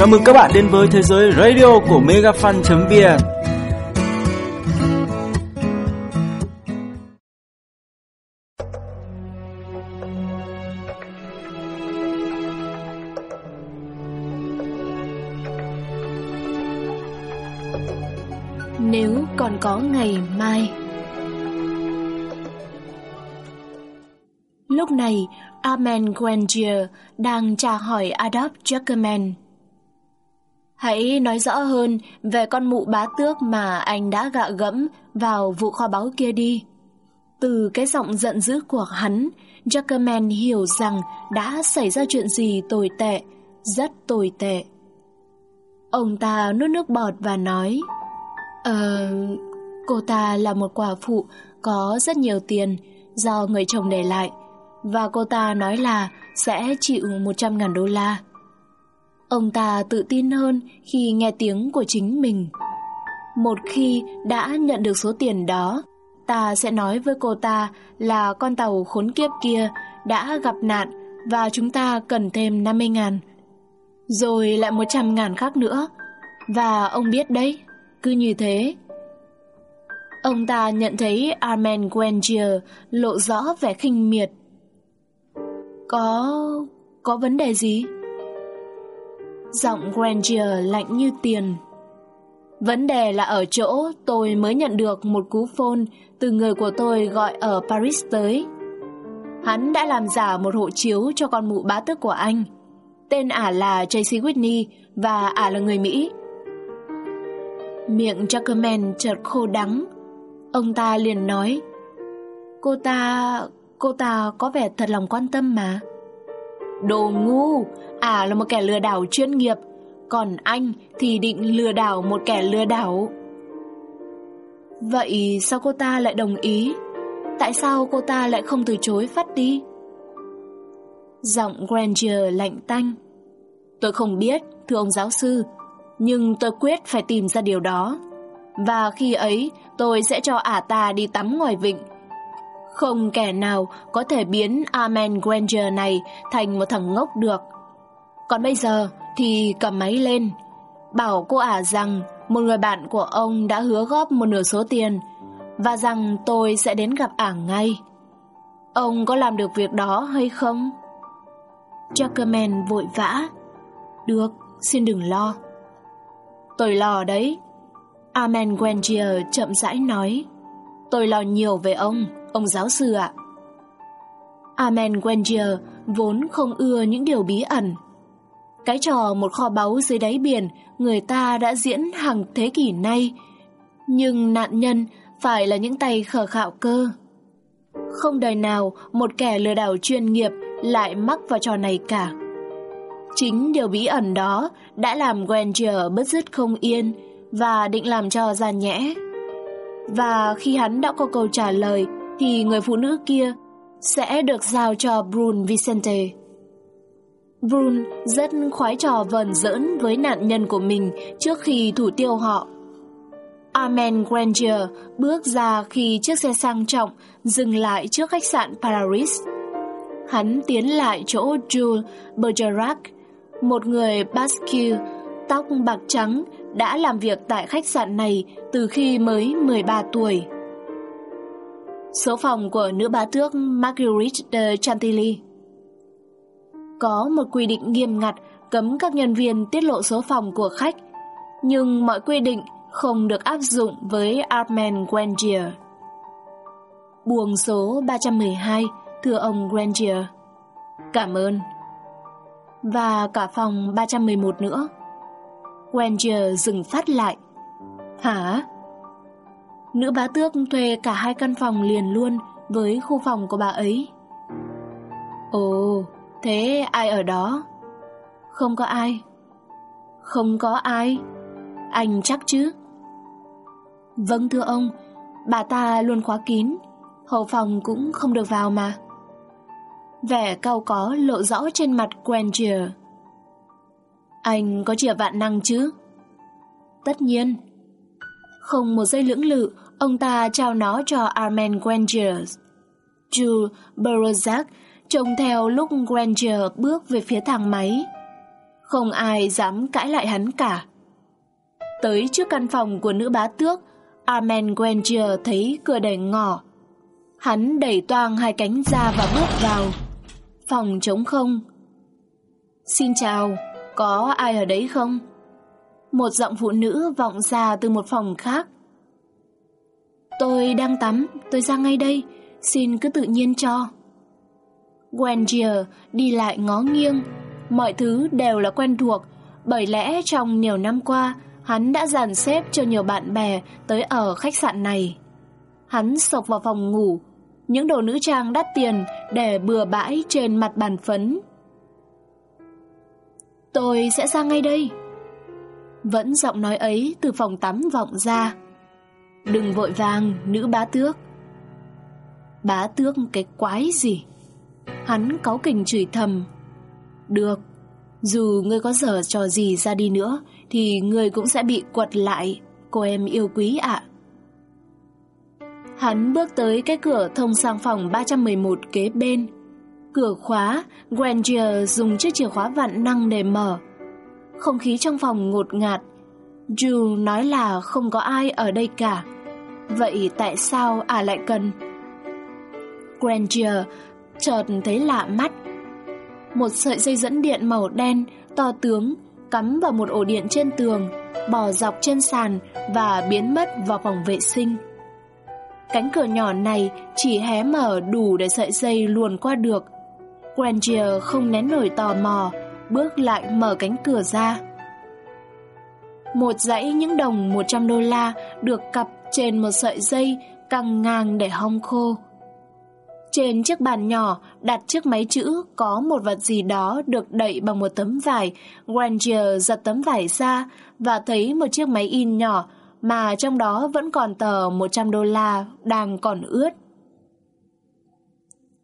Chào mừng các bạn đến với thế giới radio của megafan.vn Nếu còn có ngày mai Lúc này, Armand grandier đang tra hỏi Adolf Jackerman. Hãy nói rõ hơn về con mụ bá tước mà anh đã gạ gẫm vào vụ kho báu kia đi. Từ cái giọng giận dữ của hắn, Jackerman hiểu rằng đã xảy ra chuyện gì tồi tệ, rất tồi tệ. Ông ta nuốt nước bọt và nói, Ờ, cô ta là một quả phụ có rất nhiều tiền do người chồng để lại và cô ta nói là sẽ chịu 100 ngàn đô la. Ông ta tự tin hơn khi nghe tiếng của chính mình. Một khi đã nhận được số tiền đó, ta sẽ nói với cô ta là con tàu khốn kiếp kia đã gặp nạn và chúng ta cần thêm 50 ngàn. Rồi lại 100 ngàn khác nữa. Và ông biết đấy, cứ như thế. Ông ta nhận thấy Armen Granger lộ rõ vẻ khinh miệt có... có vấn đề gì? Giọng Granger lạnh như tiền. Vấn đề là ở chỗ tôi mới nhận được một cú phone từ người của tôi gọi ở Paris tới. Hắn đã làm giả một hộ chiếu cho con mụ bá tước của anh. Tên ả là Tracy Whitney và ả là người Mỹ. Miệng Jackerman chợt khô đắng. Ông ta liền nói, Cô ta... Cô ta có vẻ thật lòng quan tâm mà Đồ ngu. À là một kẻ lừa đảo chuyên nghiệp. Còn anh thì định lừa đảo một kẻ lừa đảo. Vậy sao cô ta lại đồng ý? Tại sao cô ta lại không từ chối phát đi? Giọng Granger lạnh tanh. Tôi không biết, Thưa ông giáo sư, Nhưng tôi quyết phải tìm ra điều đó. Và khi ấy, tôi sẽ cho ả ta đi tắm ngoài vịnh không kẻ nào có thể biến Armand Granger này thành một thằng ngốc được. Còn bây giờ thì cầm máy lên, bảo cô ả rằng một người bạn của ông đã hứa góp một nửa số tiền và rằng tôi sẽ đến gặp ả ngay. Ông có làm được việc đó hay không? Jackerman vội vã. Được, xin đừng lo. Tôi lo đấy. Armand Granger chậm rãi nói. Tôi lo nhiều về ông ông giáo sư ạ. Amen Wenger vốn không ưa những điều bí ẩn. Cái trò một kho báu dưới đáy biển người ta đã diễn hàng thế kỷ nay, nhưng nạn nhân phải là những tay khờ khạo cơ. Không đời nào một kẻ lừa đảo chuyên nghiệp lại mắc vào trò này cả. Chính điều bí ẩn đó đã làm Wenger bất dứt không yên và định làm cho ra nhẽ. Và khi hắn đã có câu trả lời thì người phụ nữ kia sẽ được giao cho Brun Vicente. Brun rất khoái trò vần giỡn với nạn nhân của mình trước khi thủ tiêu họ. Armen Granger bước ra khi chiếc xe sang trọng dừng lại trước khách sạn Paris. Hắn tiến lại chỗ Jules Bergerac, một người Basque, tóc bạc trắng, đã làm việc tại khách sạn này từ khi mới 13 tuổi. Số phòng của nữ bá tước Marguerite de Chantilly Có một quy định nghiêm ngặt cấm các nhân viên tiết lộ số phòng của khách, nhưng mọi quy định không được áp dụng với Armand Grandier Buồng số 312, thưa ông Grandier Cảm ơn. Và cả phòng 311 nữa. Grandier dừng phát lại. Hả? Nữ bá tước thuê cả hai căn phòng liền luôn với khu phòng của bà ấy. Ồ, thế ai ở đó? Không có ai. Không có ai? Anh chắc chứ? Vâng thưa ông, bà ta luôn khóa kín, hậu phòng cũng không được vào mà. Vẻ cao có lộ rõ trên mặt Granger. Anh có chìa vạn năng chứ? Tất nhiên. Không một giây lưỡng lự, ông ta trao nó cho Armand Granger. Jules Berzac trông theo lúc Granger bước về phía thang máy. Không ai dám cãi lại hắn cả. Tới trước căn phòng của nữ bá tước, Armand Granger thấy cửa đẩy ngỏ. Hắn đẩy toang hai cánh ra và bước vào. Phòng trống không. Xin chào, có ai ở đấy không? Một giọng phụ nữ vọng ra từ một phòng khác. Tôi đang tắm, tôi ra ngay đây, xin cứ tự nhiên cho. Granger đi lại ngó nghiêng, mọi thứ đều là quen thuộc, bởi lẽ trong nhiều năm qua, hắn đã dàn xếp cho nhiều bạn bè tới ở khách sạn này. Hắn sộc vào phòng ngủ, những đồ nữ trang đắt tiền để bừa bãi trên mặt bàn phấn. Tôi sẽ ra ngay đây. Vẫn giọng nói ấy từ phòng tắm vọng ra. Đừng vội vàng, nữ bá tước. Bá tước cái quái gì? Hắn cáu kỉnh chửi thầm. Được, dù ngươi có dở trò gì ra đi nữa thì ngươi cũng sẽ bị quật lại, cô em yêu quý ạ. Hắn bước tới cái cửa thông sang phòng 311 kế bên. Cửa khóa, Granger dùng chiếc chìa khóa vạn năng để mở. Không khí trong phòng ngột ngạt. Drew nói là không có ai ở đây cả. Vậy tại sao à lại cần? Granger chợt thấy lạ mắt. Một sợi dây dẫn điện màu đen, to tướng, cắm vào một ổ điện trên tường, bò dọc trên sàn và biến mất vào phòng vệ sinh. Cánh cửa nhỏ này chỉ hé mở đủ để sợi dây luồn qua được. Granger không nén nổi tò mò, bước lại mở cánh cửa ra. Một dãy những đồng 100 đô la được cặp trên một sợi dây căng ngang để hong khô. Trên chiếc bàn nhỏ đặt chiếc máy chữ có một vật gì đó được đậy bằng một tấm vải. Granger giật tấm vải ra và thấy một chiếc máy in nhỏ mà trong đó vẫn còn tờ 100 đô la đang còn ướt.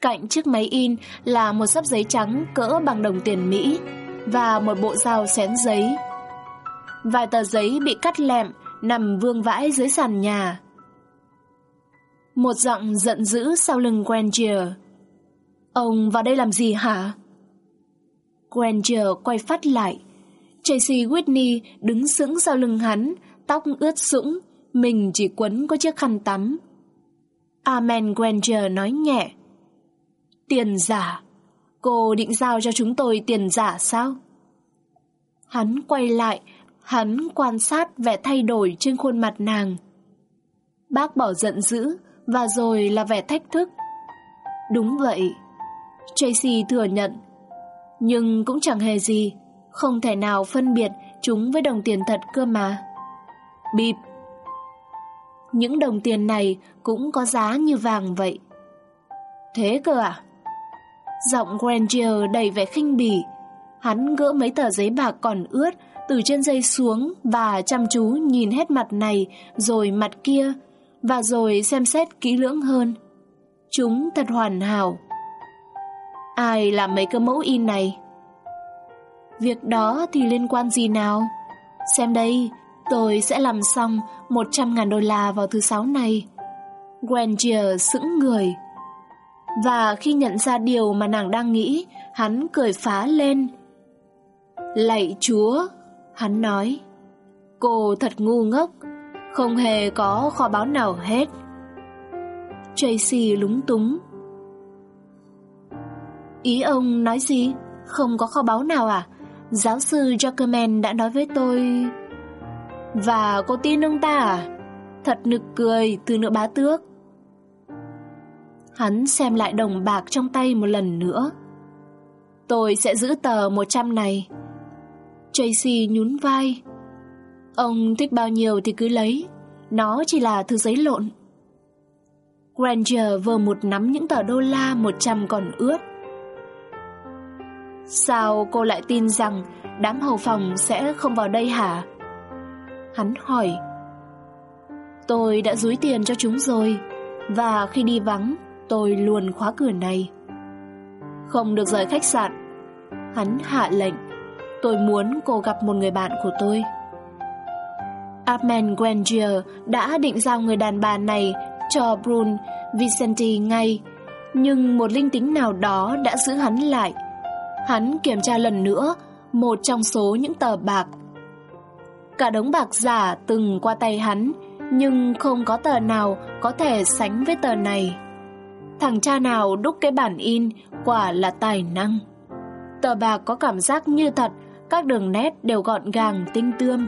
Cạnh chiếc máy in là một sắp giấy trắng cỡ bằng đồng tiền Mỹ và một bộ dao xén giấy. Vài tờ giấy bị cắt lẹm nằm vương vãi dưới sàn nhà. Một giọng giận dữ sau lưng Granger. Ông vào đây làm gì hả? Granger quay phát lại. Tracy Whitney đứng sững sau lưng hắn, tóc ướt sũng, mình chỉ quấn có chiếc khăn tắm. Amen Granger nói nhẹ. Tiền giả. Cô định giao cho chúng tôi tiền giả sao? Hắn quay lại, hắn quan sát vẻ thay đổi trên khuôn mặt nàng. Bác bỏ giận dữ, và rồi là vẻ thách thức. Đúng vậy, Tracy thừa nhận, nhưng cũng chẳng hề gì, không thể nào phân biệt chúng với đồng tiền thật cơ mà. Bịp Những đồng tiền này cũng có giá như vàng vậy. Thế cơ à? Giọng Granger đầy vẻ khinh bỉ. Hắn gỡ mấy tờ giấy bạc còn ướt từ trên dây xuống và chăm chú nhìn hết mặt này rồi mặt kia và rồi xem xét kỹ lưỡng hơn. Chúng thật hoàn hảo. Ai làm mấy cái mẫu in này? Việc đó thì liên quan gì nào? Xem đây, tôi sẽ làm xong 100.000 đô la vào thứ sáu này. Granger sững người. Và khi nhận ra điều mà nàng đang nghĩ, hắn cười phá lên. Lạy chúa, hắn nói. Cô thật ngu ngốc, không hề có kho báu nào hết. Tracy lúng túng. Ý ông nói gì? Không có kho báu nào à? Giáo sư Jackerman đã nói với tôi... Và cô tin ông ta à? Thật nực cười từ nửa bá tước. Hắn xem lại đồng bạc trong tay một lần nữa. Tôi sẽ giữ tờ 100 này. Tracy nhún vai. Ông thích bao nhiêu thì cứ lấy, nó chỉ là thứ giấy lộn. Granger vờ một nắm những tờ đô la 100 còn ướt. Sao cô lại tin rằng đám hầu phòng sẽ không vào đây hả? Hắn hỏi. Tôi đã dúi tiền cho chúng rồi, và khi đi vắng, tôi luôn khóa cửa này. Không được rời khách sạn. Hắn hạ lệnh. Tôi muốn cô gặp một người bạn của tôi. Armand grandier đã định giao người đàn bà này cho Brun Vicente ngay, nhưng một linh tính nào đó đã giữ hắn lại. Hắn kiểm tra lần nữa một trong số những tờ bạc. Cả đống bạc giả từng qua tay hắn, nhưng không có tờ nào có thể sánh với tờ này. Thằng cha nào đúc cái bản in quả là tài năng. Tờ bạc có cảm giác như thật, các đường nét đều gọn gàng, tinh tươm.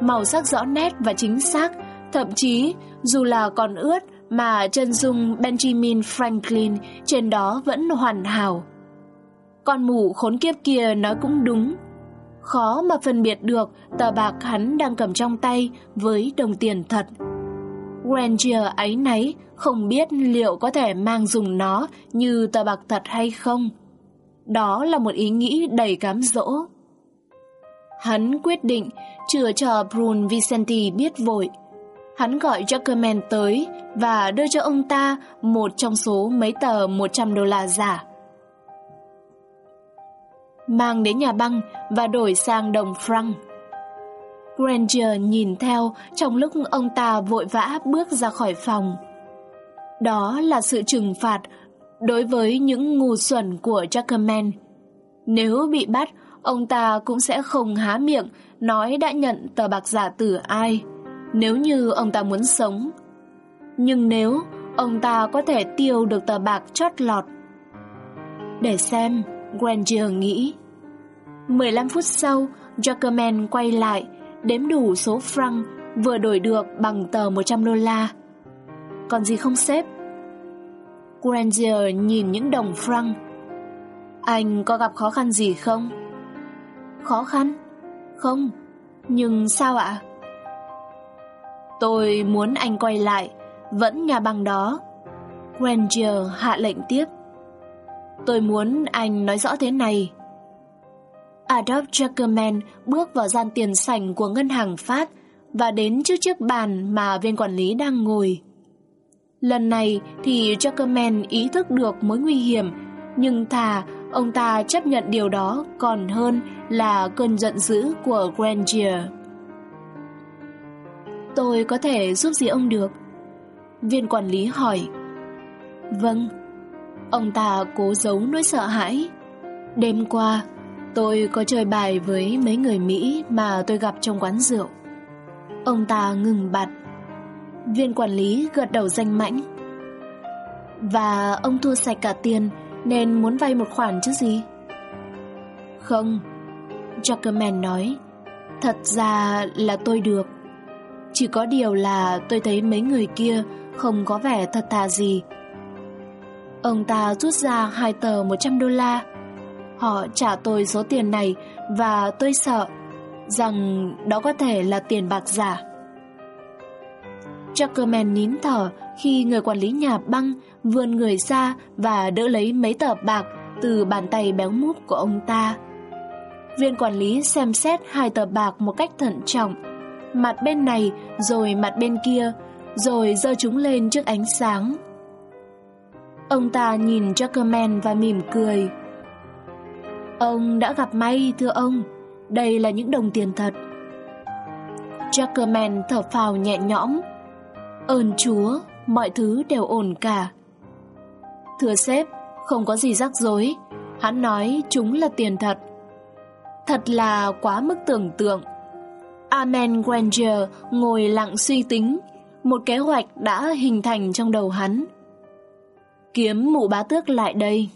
Màu sắc rõ nét và chính xác, thậm chí dù là còn ướt mà chân dung Benjamin Franklin trên đó vẫn hoàn hảo. Con mụ khốn kiếp kia nói cũng đúng. Khó mà phân biệt được tờ bạc hắn đang cầm trong tay với đồng tiền thật. Granger ấy nấy không biết liệu có thể mang dùng nó như tờ bạc thật hay không. Đó là một ý nghĩ đầy cám dỗ. Hắn quyết định chưa cho Brun Vicenti biết vội. Hắn gọi Jackerman tới và đưa cho ông ta một trong số mấy tờ 100 đô la giả. Mang đến nhà băng và đổi sang đồng franc. Granger nhìn theo trong lúc ông ta vội vã bước ra khỏi phòng. Đó là sự trừng phạt đối với những ngu xuẩn của Jackerman. Nếu bị bắt, ông ta cũng sẽ không há miệng nói đã nhận tờ bạc giả từ ai, nếu như ông ta muốn sống. Nhưng nếu ông ta có thể tiêu được tờ bạc chót lọt. Để xem, Granger nghĩ. 15 phút sau, Jackerman quay lại, đếm đủ số franc vừa đổi được bằng tờ 100 đô la. Còn gì không xếp? Granger nhìn những đồng franc. Anh có gặp khó khăn gì không? Khó khăn? Không, nhưng sao ạ? Tôi muốn anh quay lại, vẫn nhà băng đó. Granger hạ lệnh tiếp. Tôi muốn anh nói rõ thế này. Adolf Jackerman bước vào gian tiền sảnh của ngân hàng Phát và đến trước chiếc bàn mà viên quản lý đang ngồi. Lần này thì Jackerman ý thức được mối nguy hiểm, nhưng thà ông ta chấp nhận điều đó còn hơn là cơn giận dữ của Granger. Tôi có thể giúp gì ông được? Viên quản lý hỏi. Vâng. Ông ta cố giấu nỗi sợ hãi. Đêm qua, tôi có chơi bài với mấy người Mỹ mà tôi gặp trong quán rượu. Ông ta ngừng bặt. Viên quản lý gật đầu danh mãnh. Và ông thua sạch cả tiền nên muốn vay một khoản chứ gì? Không, Jackerman nói. Thật ra là tôi được. Chỉ có điều là tôi thấy mấy người kia không có vẻ thật thà gì. Ông ta rút ra hai tờ 100 đô la. Họ trả tôi số tiền này và tôi sợ rằng đó có thể là tiền bạc giả. Jackerman nín thở khi người quản lý nhà băng vươn người ra và đỡ lấy mấy tờ bạc từ bàn tay béo múp của ông ta. Viên quản lý xem xét hai tờ bạc một cách thận trọng, mặt bên này rồi mặt bên kia, rồi giơ chúng lên trước ánh sáng. Ông ta nhìn Jackerman và mỉm cười. Ông đã gặp may thưa ông, đây là những đồng tiền thật. Jackerman thở phào nhẹ nhõm. Ơn Chúa, mọi thứ đều ổn cả. Thưa sếp, không có gì rắc rối. Hắn nói chúng là tiền thật. Thật là quá mức tưởng tượng. Amen Granger ngồi lặng suy tính. Một kế hoạch đã hình thành trong đầu hắn. Kiếm mụ bá tước lại đây.